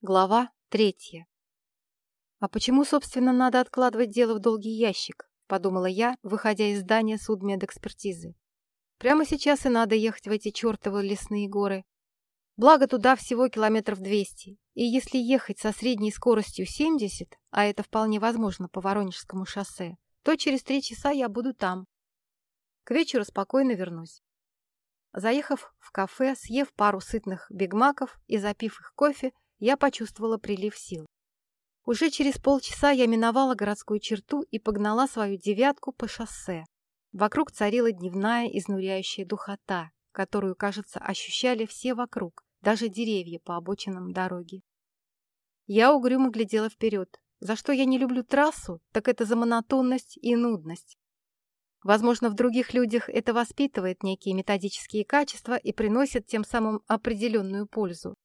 Глава третья. «А почему, собственно, надо откладывать дело в долгий ящик?» – подумала я, выходя из здания судмедэкспертизы. «Прямо сейчас и надо ехать в эти чертовы лесные горы. Благо туда всего километров двести, и если ехать со средней скоростью 70, а это вполне возможно по Воронежскому шоссе, то через три часа я буду там. К вечеру спокойно вернусь. Заехав в кафе, съев пару сытных бигмаков и запив их кофе, я почувствовала прилив сил. Уже через полчаса я миновала городскую черту и погнала свою девятку по шоссе. Вокруг царила дневная изнуряющая духота, которую, кажется, ощущали все вокруг, даже деревья по обочинам дороги. Я угрюмо глядела вперед. За что я не люблю трассу, так это за монотонность и нудность. Возможно, в других людях это воспитывает некие методические качества и приносит тем самым определенную пользу.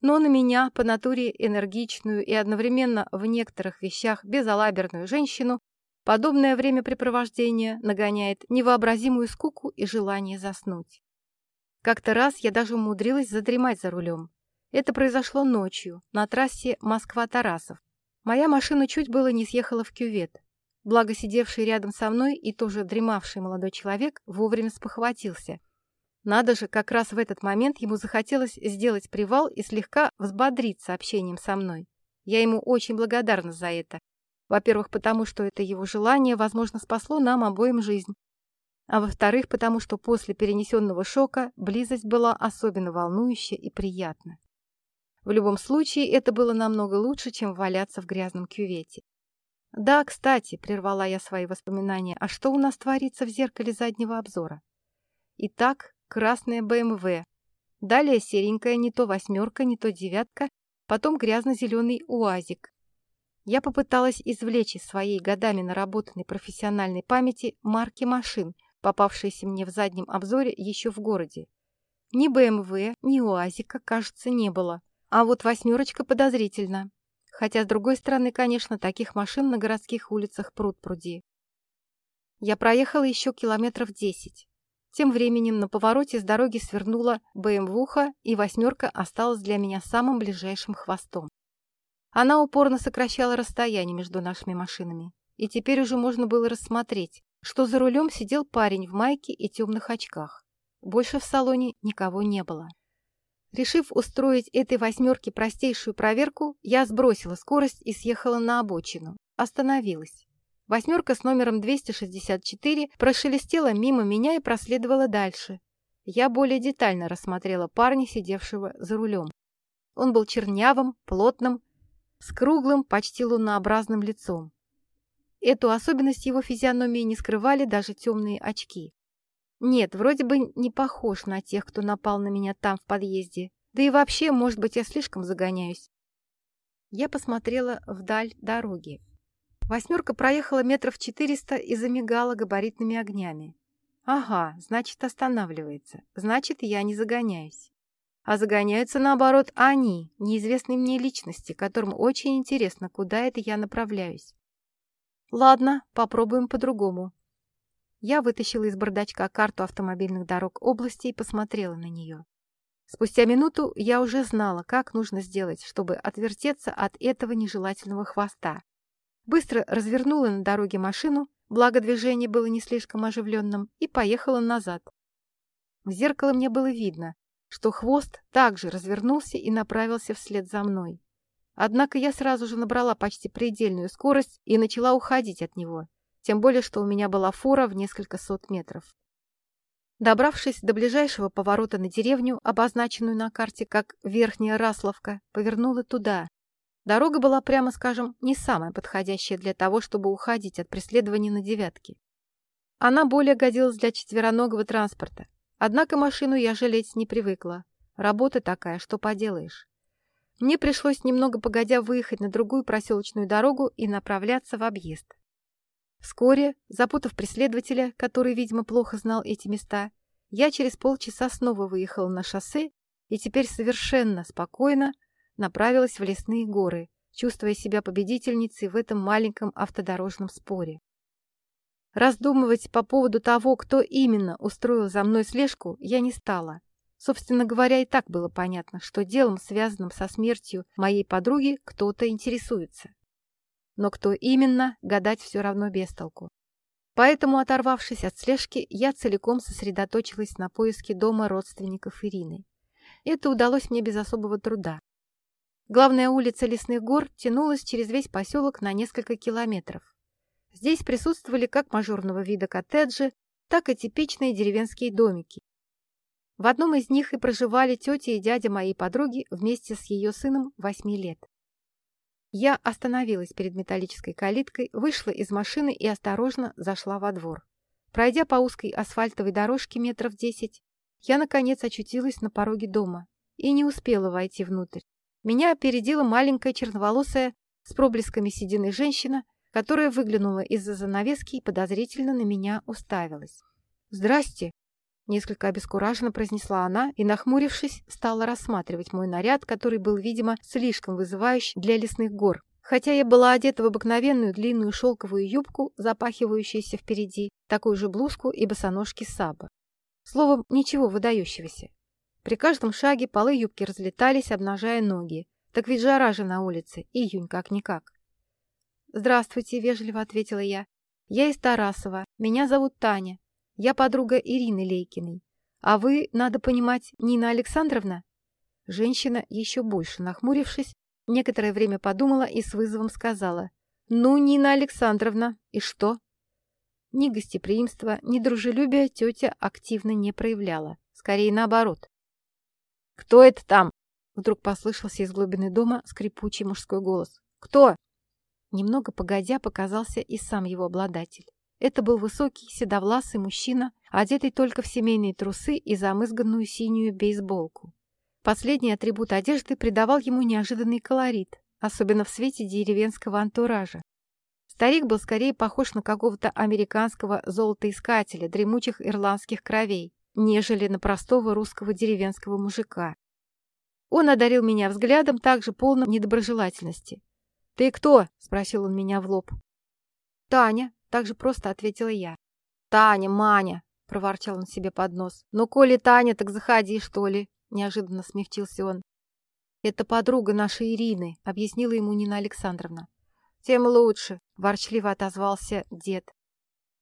Но на меня, по натуре энергичную и одновременно в некоторых вещах безалаберную женщину, подобное времяпрепровождение нагоняет невообразимую скуку и желание заснуть. Как-то раз я даже умудрилась задремать за рулем. Это произошло ночью, на трассе Москва-Тарасов. Моя машина чуть было не съехала в кювет. Благо сидевший рядом со мной и тоже дремавший молодой человек вовремя спохватился – надо же, как раз в этот момент ему захотелось сделать привал и слегка взбодриться общением со мной. Я ему очень благодарна за это. Во-первых, потому что это его желание, возможно, спасло нам обоим жизнь. А во-вторых, потому что после перенесенного шока близость была особенно волнующая и приятна. В любом случае, это было намного лучше, чем валяться в грязном кювете. «Да, кстати», — прервала я свои воспоминания, «а что у нас творится в зеркале заднего обзора?» Итак, красная БМВ. Далее серенькая, не то восьмерка, не то девятка, потом грязно-зеленый УАЗик. Я попыталась извлечь из своей годами наработанной профессиональной памяти марки машин, попавшиеся мне в заднем обзоре еще в городе. Ни БМВ, ни УАЗика, кажется, не было. А вот восьмерочка подозрительно. Хотя, с другой стороны, конечно, таких машин на городских улицах пруд-пруди. Я проехала еще километров десять. Тем временем на повороте с дороги свернула БМВуха, и «восьмерка» осталась для меня самым ближайшим хвостом. Она упорно сокращала расстояние между нашими машинами, и теперь уже можно было рассмотреть, что за рулем сидел парень в майке и темных очках. Больше в салоне никого не было. Решив устроить этой «восьмерке» простейшую проверку, я сбросила скорость и съехала на обочину. Остановилась. Восьмерка с номером 264 прошелестела мимо меня и проследовала дальше. Я более детально рассмотрела парня, сидевшего за рулем. Он был чернявым, плотным, с круглым, почти лунообразным лицом. Эту особенность его физиономии не скрывали даже темные очки. Нет, вроде бы не похож на тех, кто напал на меня там в подъезде. Да и вообще, может быть, я слишком загоняюсь. Я посмотрела вдаль дороги. Восьмерка проехала метров четыреста и замигала габаритными огнями. Ага, значит, останавливается. Значит, я не загоняюсь. А загоняются, наоборот, они, неизвестные мне личности, которым очень интересно, куда это я направляюсь. Ладно, попробуем по-другому. Я вытащила из бардачка карту автомобильных дорог области и посмотрела на нее. Спустя минуту я уже знала, как нужно сделать, чтобы отвертеться от этого нежелательного хвоста быстро развернула на дороге машину, благо движение было не слишком оживленным, и поехала назад. В зеркало мне было видно, что хвост также развернулся и направился вслед за мной. Однако я сразу же набрала почти предельную скорость и начала уходить от него, тем более, что у меня была фора в несколько сот метров. Добравшись до ближайшего поворота на деревню, обозначенную на карте как Верхняя Расловка, повернула туда, Дорога была, прямо скажем, не самая подходящая для того, чтобы уходить от преследования на девятке. Она более годилась для четвероногого транспорта. Однако машину я жалеть не привыкла. Работа такая, что поделаешь. Мне пришлось немного погодя выехать на другую проселочную дорогу и направляться в объезд. Вскоре, запутав преследователя, который, видимо, плохо знал эти места, я через полчаса снова выехала на шоссе и теперь совершенно спокойно направилась в лесные горы, чувствуя себя победительницей в этом маленьком автодорожном споре. Раздумывать по поводу того, кто именно устроил за мной слежку, я не стала. Собственно говоря, и так было понятно, что делом, связанным со смертью моей подруги, кто-то интересуется. Но кто именно, гадать все равно без толку. Поэтому, оторвавшись от слежки, я целиком сосредоточилась на поиске дома родственников Ирины. Это удалось мне без особого труда. Главная улица Лесных гор тянулась через весь поселок на несколько километров. Здесь присутствовали как мажорного вида коттеджи, так и типичные деревенские домики. В одном из них и проживали тетя и дядя моей подруги вместе с ее сыном восьми лет. Я остановилась перед металлической калиткой, вышла из машины и осторожно зашла во двор. Пройдя по узкой асфальтовой дорожке метров десять, я, наконец, очутилась на пороге дома и не успела войти внутрь. Меня опередила маленькая черноволосая с проблесками седины женщина, которая выглянула из-за занавески и подозрительно на меня уставилась. «Здрасте!» Несколько обескураженно произнесла она и, нахмурившись, стала рассматривать мой наряд, который был, видимо, слишком вызывающий для лесных гор. Хотя я была одета в обыкновенную длинную шелковую юбку, запахивающуюся впереди, такую же блузку и босоножки саба. Словом, ничего выдающегося. При каждом шаге полы юбки разлетались, обнажая ноги. Так ведь жара же на улице, июнь как-никак. «Здравствуйте», — вежливо ответила я. «Я из Тарасова. Меня зовут Таня. Я подруга Ирины Лейкиной. А вы, надо понимать, Нина Александровна?» Женщина, еще больше нахмурившись, некоторое время подумала и с вызовом сказала. «Ну, Нина Александровна, и что?» Ни гостеприимства, ни дружелюбия тетя активно не проявляла. Скорее наоборот. «Кто это там?» Вдруг послышался из глубины дома скрипучий мужской голос. «Кто?» Немного погодя показался и сам его обладатель. Это был высокий, седовласый мужчина, одетый только в семейные трусы и замызганную синюю бейсболку. Последний атрибут одежды придавал ему неожиданный колорит, особенно в свете деревенского антуража. Старик был скорее похож на какого-то американского золотоискателя дремучих ирландских кровей, нежели на простого русского деревенского мужика. Он одарил меня взглядом также полным недоброжелательности. «Ты кто?» — спросил он меня в лоб. «Таня», так же просто ответила я. «Таня, Маня!» — проворчал он себе под нос. «Ну, коли Таня, так заходи, что ли!» — неожиданно смягчился он. «Это подруга нашей Ирины», — объяснила ему Нина Александровна. «Тем лучше», — ворчливо отозвался дед.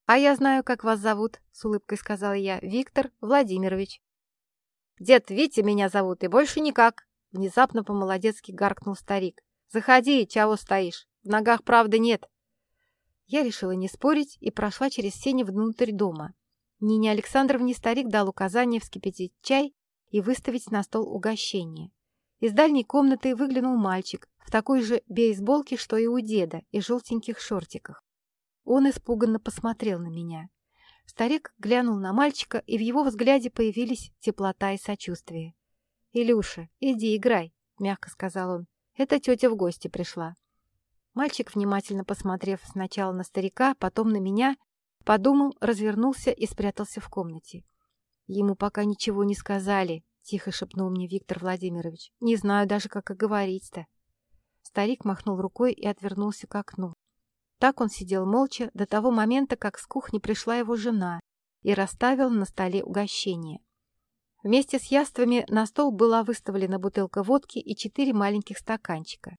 «А я знаю, как вас зовут», — с улыбкой сказала я. «Виктор Владимирович». «Дед Витя меня зовут, и больше никак», — внезапно по-молодецки гаркнул старик. «Заходи, чего стоишь? В ногах правды нет». Я решила не спорить и прошла через сени внутрь дома. Нине Александровне старик дал указание вскипятить чай и выставить на стол угощение. Из дальней комнаты выглянул мальчик в такой же бейсболке, что и у деда, и желтеньких шортиках. Он испуганно посмотрел на меня. Старик глянул на мальчика, и в его взгляде появились теплота и сочувствие. «Илюша, иди играй», — мягко сказал он. «Это тетя в гости пришла». Мальчик, внимательно посмотрев сначала на старика, потом на меня, подумал, развернулся и спрятался в комнате. «Ему пока ничего не сказали», — тихо шепнул мне Виктор Владимирович. «Не знаю даже, как и говорить-то». Старик махнул рукой и отвернулся к окну. Так он сидел молча до того момента, как с кухни пришла его жена и расставил на столе угощение. Вместе с яствами на стол была выставлена бутылка водки и четыре маленьких стаканчика.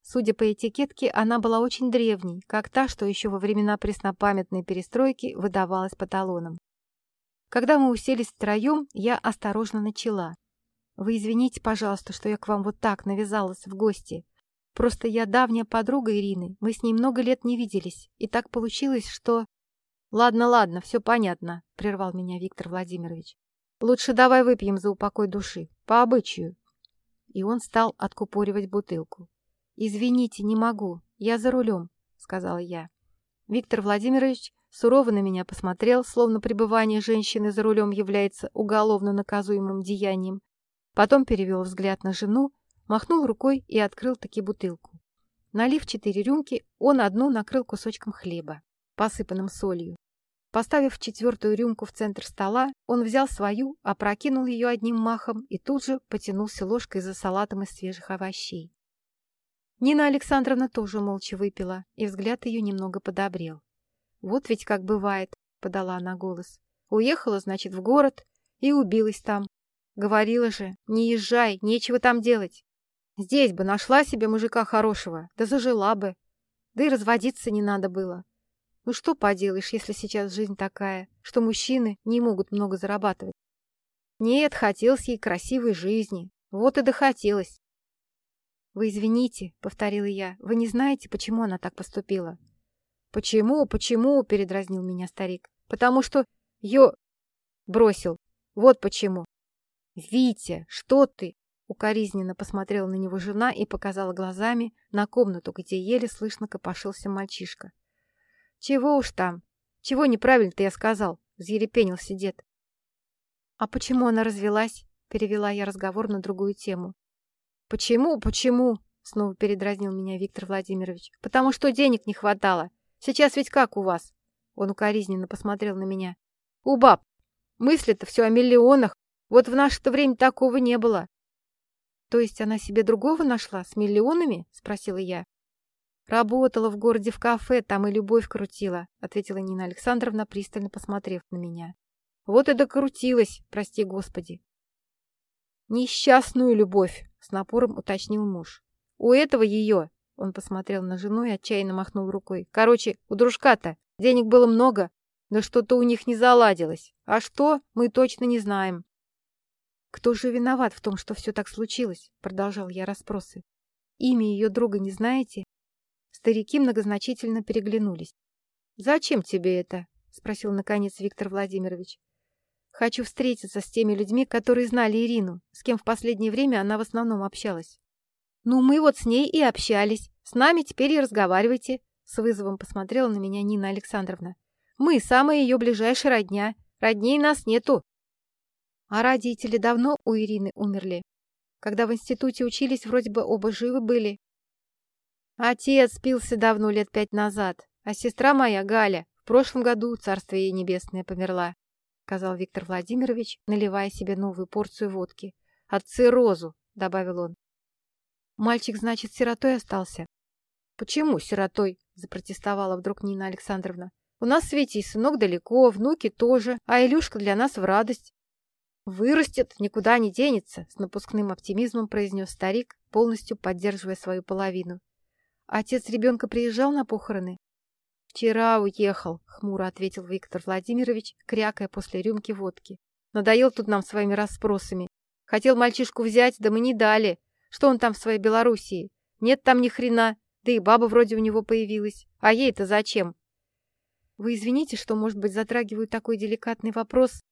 Судя по этикетке, она была очень древней, как та, что еще во времена преснопамятной перестройки выдавалась по талонам. Когда мы уселись втроем, я осторожно начала. «Вы извините, пожалуйста, что я к вам вот так навязалась в гости. Просто я давняя подруга Ирины, мы с ней много лет не виделись, и так получилось, что...» «Ладно, ладно, все понятно», — прервал меня Виктор Владимирович. «Лучше давай выпьем за упокой души, по обычаю». И он стал откупоривать бутылку. «Извините, не могу. Я за рулем», — сказала я. Виктор Владимирович сурово на меня посмотрел, словно пребывание женщины за рулем является уголовно наказуемым деянием. Потом перевел взгляд на жену, махнул рукой и открыл таки бутылку. Налив четыре рюмки, он одну накрыл кусочком хлеба, посыпанным солью. Поставив четвертую рюмку в центр стола, он взял свою, опрокинул ее одним махом и тут же потянулся ложкой за салатом из свежих овощей. Нина Александровна тоже молча выпила, и взгляд ее немного подобрел. «Вот ведь как бывает», — подала она голос. «Уехала, значит, в город и убилась там. Говорила же, не езжай, нечего там делать. Здесь бы нашла себе мужика хорошего, да зажила бы. Да и разводиться не надо было. Ну что поделаешь, если сейчас жизнь такая, что мужчины не могут много зарабатывать. Нет, хотелось ей красивой жизни. Вот и дохотелось. «Вы извините», — повторила я, — «вы не знаете, почему она так поступила?» «Почему, почему?» — передразнил меня старик. «Потому что ее бросил. Вот почему». «Витя, что ты?» — укоризненно посмотрела на него жена и показала глазами на комнату, где еле слышно копошился мальчишка. «Чего уж там? Чего неправильно-то я сказал?» — взъерепенился дед. «А почему она развелась?» — перевела я разговор на другую тему. «Почему, почему?» — снова передразнил меня Виктор Владимирович. «Потому что денег не хватало. Сейчас ведь как у вас?» Он укоризненно посмотрел на меня. «У баб. Мысли-то все о миллионах. Вот в наше-то время такого не было». «То есть она себе другого нашла с миллионами?» — спросила я. «Работала в городе в кафе, там и любовь крутила», — ответила Нина Александровна, пристально посмотрев на меня. «Вот и докрутилась, прости господи». «Несчастную любовь», — с напором уточнил муж. «У этого ее...» — он посмотрел на жену и отчаянно махнул рукой. «Короче, у дружка-то денег было много, но что-то у них не заладилось. А что, мы точно не знаем». «Кто же виноват в том, что все так случилось?» — продолжал я расспросы. «Имя ее друга не знаете?» Старики многозначительно переглянулись. «Зачем тебе это?» — спросил, наконец, Виктор Владимирович. Хочу встретиться с теми людьми, которые знали Ирину, с кем в последнее время она в основном общалась. Ну, мы вот с ней и общались. С нами теперь и разговаривайте. С вызовом посмотрела на меня Нина Александровна. Мы самая ее ближайшая родня. Родней нас нету. А родители давно у Ирины умерли. Когда в институте учились, вроде бы оба живы были. Отец спился давно, лет пять назад. А сестра моя, Галя, в прошлом году, царствие ей небесное, померла. — сказал Виктор Владимирович, наливая себе новую порцию водки. «От циррозу», — добавил он. «Мальчик, значит, сиротой остался?» «Почему сиротой?» — запротестовала вдруг Нина Александровна. «У нас с Витей сынок далеко, внуки тоже, а Илюшка для нас в радость». «Вырастет, никуда не денется», — с напускным оптимизмом произнес старик, полностью поддерживая свою половину. «Отец ребенка приезжал на похороны?» «Вчера уехал», — хмуро ответил Виктор Владимирович, крякая после рюмки водки. «Надоел тут нам своими расспросами. Хотел мальчишку взять, да мы не дали. Что он там в своей Белоруссии? Нет там ни хрена, да и баба вроде у него появилась. А ей-то зачем?» «Вы извините, что, может быть, затрагиваю такой деликатный вопрос.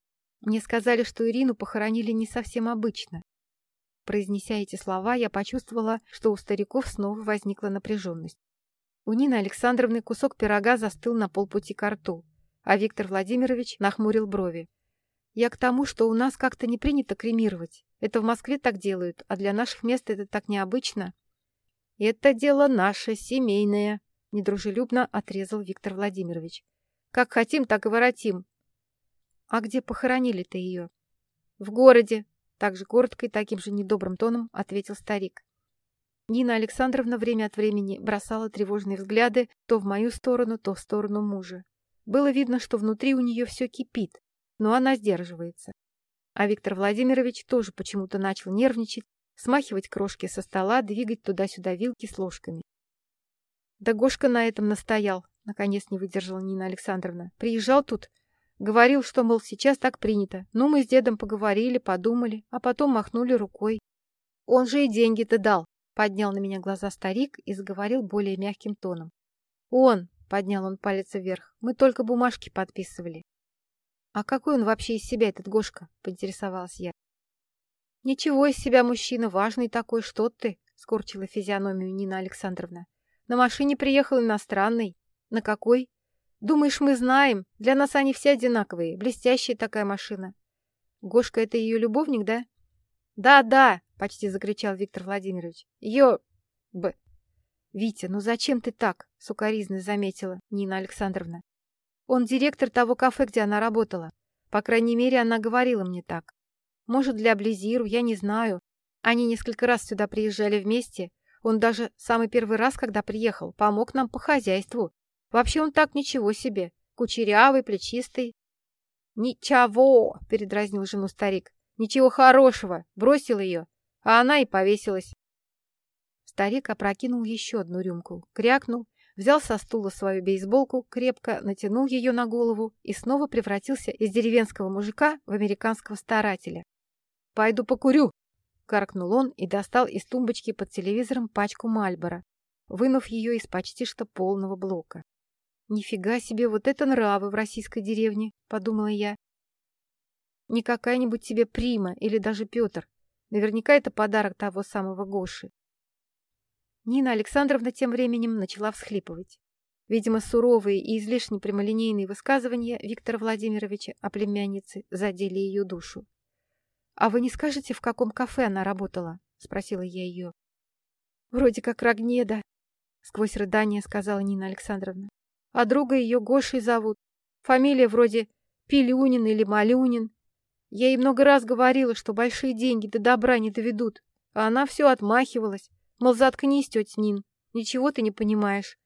Мне сказали, что Ирину похоронили не совсем обычно». Произнеся эти слова, я почувствовала, что у стариков снова возникла напряженность. У Нины Александровны кусок пирога застыл на полпути к рту, а Виктор Владимирович нахмурил брови. «Я к тому, что у нас как-то не принято кремировать. Это в Москве так делают, а для наших мест это так необычно». «Это дело наше, семейное», — недружелюбно отрезал Виктор Владимирович. «Как хотим, так и воротим». «А где похоронили-то ее?» «В городе», — также коротко и таким же недобрым тоном ответил старик. Нина Александровна время от времени бросала тревожные взгляды то в мою сторону, то в сторону мужа. Было видно, что внутри у нее все кипит, но она сдерживается. А Виктор Владимирович тоже почему-то начал нервничать, смахивать крошки со стола, двигать туда-сюда вилки с ложками. Да Гошка на этом настоял, наконец не выдержала Нина Александровна. Приезжал тут, говорил, что, мол, сейчас так принято. Ну, мы с дедом поговорили, подумали, а потом махнули рукой. Он же и деньги-то дал, Поднял на меня глаза старик и заговорил более мягким тоном. «Он!» — поднял он палец вверх. «Мы только бумажки подписывали». «А какой он вообще из себя, этот Гошка?» — поинтересовалась я. «Ничего из себя мужчина, важный такой, что ты?» — скорчила физиономию Нина Александровна. «На машине приехал иностранный. На какой? Думаешь, мы знаем? Для нас они все одинаковые. Блестящая такая машина. Гошка — это ее любовник, да?» «Да-да!» — почти закричал Виктор Владимирович. «Ее... Б...» «Витя, ну зачем ты так?» — сукоризно заметила Нина Александровна. «Он директор того кафе, где она работала. По крайней мере, она говорила мне так. Может, для Близиру, я не знаю. Они несколько раз сюда приезжали вместе. Он даже самый первый раз, когда приехал, помог нам по хозяйству. Вообще он так ничего себе. Кучерявый, плечистый». «Ничего!» — передразнил жену старик. Ничего хорошего, бросил ее, а она и повесилась. Старик опрокинул еще одну рюмку, крякнул, взял со стула свою бейсболку, крепко натянул ее на голову и снова превратился из деревенского мужика в американского старателя. «Пойду покурю!» — каркнул он и достал из тумбочки под телевизором пачку Мальбора, вынув ее из почти что полного блока. «Нифига себе, вот это нравы в российской деревне!» — подумала я. Не какая-нибудь тебе Прима или даже Петр. Наверняка это подарок того самого Гоши. Нина Александровна тем временем начала всхлипывать. Видимо, суровые и излишне прямолинейные высказывания Виктора Владимировича о племяннице задели ее душу. «А вы не скажете, в каком кафе она работала?» — спросила я ее. «Вроде как Рогнеда», — сквозь рыдание сказала Нина Александровна. «А друга ее Гошей зовут. Фамилия вроде Пилюнин или Малюнин. Я ей много раз говорила, что большие деньги до добра не доведут, а она все отмахивалась, мол, заткнись, тетя Нин, ничего ты не понимаешь.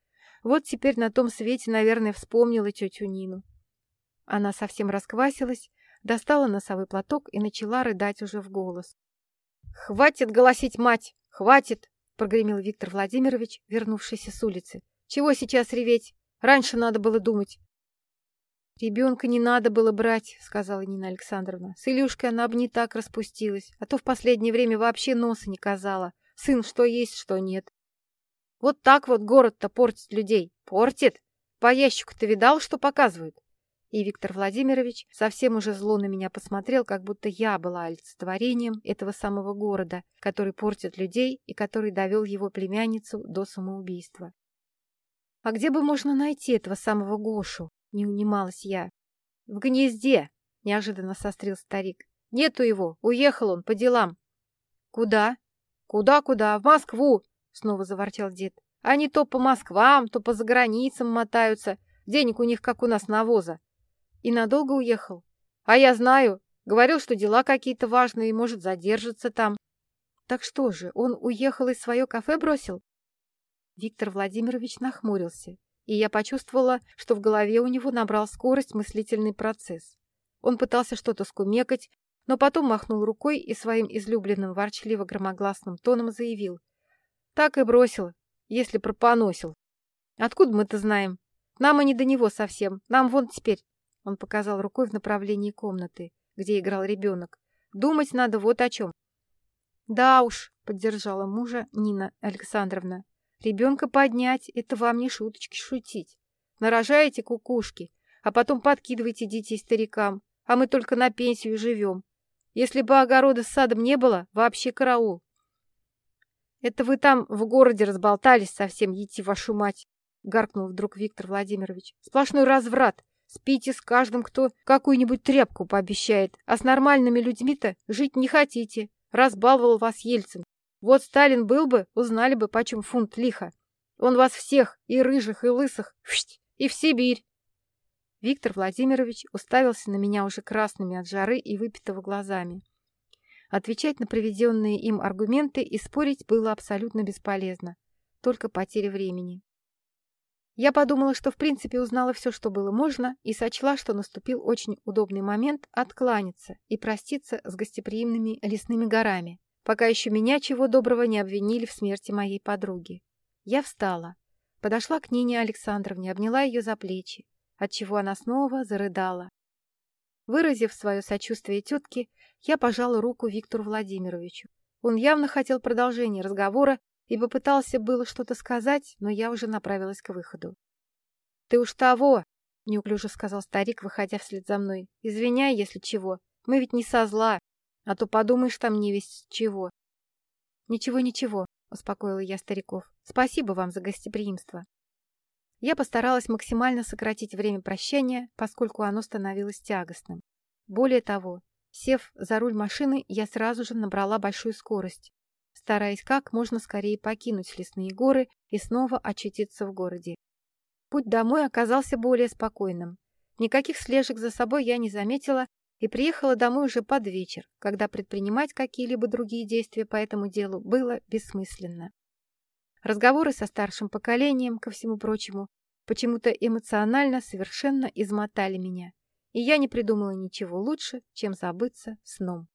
Вот теперь на том свете, наверное, вспомнила тетю Нину. Она совсем расквасилась, достала носовой платок и начала рыдать уже в голос. «Хватит голосить, мать! Хватит!» — прогремел Виктор Владимирович, вернувшийся с улицы. «Чего сейчас реветь? Раньше надо было думать. «Ребенка не надо было брать», — сказала Нина Александровна. «С Илюшкой она бы не так распустилась, а то в последнее время вообще носа не казала. Сын что есть, что нет». «Вот так вот город-то портит людей. Портит! По ящику-то видал, что показывают?» И Виктор Владимирович совсем уже зло на меня посмотрел, как будто я была олицетворением этого самого города, который портит людей и который довел его племянницу до самоубийства. «А где бы можно найти этого самого Гошу?» Не унималась я. «В гнезде!» — неожиданно сострил старик. «Нету его! Уехал он по делам!» «Куда?» «Куда-куда? В Москву!» — снова заворчал дед. «Они то по Москвам, то по заграницам мотаются. Денег у них, как у нас, навоза. И надолго уехал. А я знаю. Говорил, что дела какие-то важные, может, задержится там. Так что же, он уехал и свое кафе бросил? Виктор Владимирович нахмурился и я почувствовала, что в голове у него набрал скорость мыслительный процесс. Он пытался что-то скумекать, но потом махнул рукой и своим излюбленным ворчливо-громогласным тоном заявил. «Так и бросил, если пропоносил. Откуда мы-то знаем? Нам и не до него совсем. Нам вон теперь...» Он показал рукой в направлении комнаты, где играл ребенок. «Думать надо вот о чем». «Да уж», — поддержала мужа Нина Александровна. Ребенка поднять — это вам не шуточки шутить. Нарожаете кукушки, а потом подкидываете детей старикам, а мы только на пенсию живем. Если бы огорода с садом не было, вообще караул. Это вы там в городе разболтались совсем, ети вашу мать, гаркнул вдруг Виктор Владимирович. Сплошной разврат. Спите с каждым, кто какую-нибудь тряпку пообещает, а с нормальными людьми-то жить не хотите. Разбаловал вас Ельцин. Вот Сталин был бы, узнали бы, почем фунт лиха. Он вас всех, и рыжих, и лысых, и в Сибирь. Виктор Владимирович уставился на меня уже красными от жары и выпитого глазами. Отвечать на приведенные им аргументы и спорить было абсолютно бесполезно. Только потеря времени. Я подумала, что в принципе узнала все, что было можно, и сочла, что наступил очень удобный момент откланяться и проститься с гостеприимными лесными горами пока еще меня чего доброго не обвинили в смерти моей подруги. Я встала, подошла к Нине Александровне, обняла ее за плечи, отчего она снова зарыдала. Выразив свое сочувствие тетке, я пожала руку Виктору Владимировичу. Он явно хотел продолжения разговора и попытался было что-то сказать, но я уже направилась к выходу. — Ты уж того, — неуклюже сказал старик, выходя вслед за мной. — Извиняй, если чего. Мы ведь не со зла. А то подумаешь там не весь чего. Ничего, ничего, успокоила я стариков. Спасибо вам за гостеприимство. Я постаралась максимально сократить время прощания, поскольку оно становилось тягостным. Более того, сев за руль машины, я сразу же набрала большую скорость, стараясь как можно скорее покинуть лесные горы и снова очутиться в городе. Путь домой оказался более спокойным. Никаких слежек за собой я не заметила и приехала домой уже под вечер, когда предпринимать какие-либо другие действия по этому делу было бессмысленно. Разговоры со старшим поколением, ко всему прочему, почему-то эмоционально совершенно измотали меня, и я не придумала ничего лучше, чем забыться сном.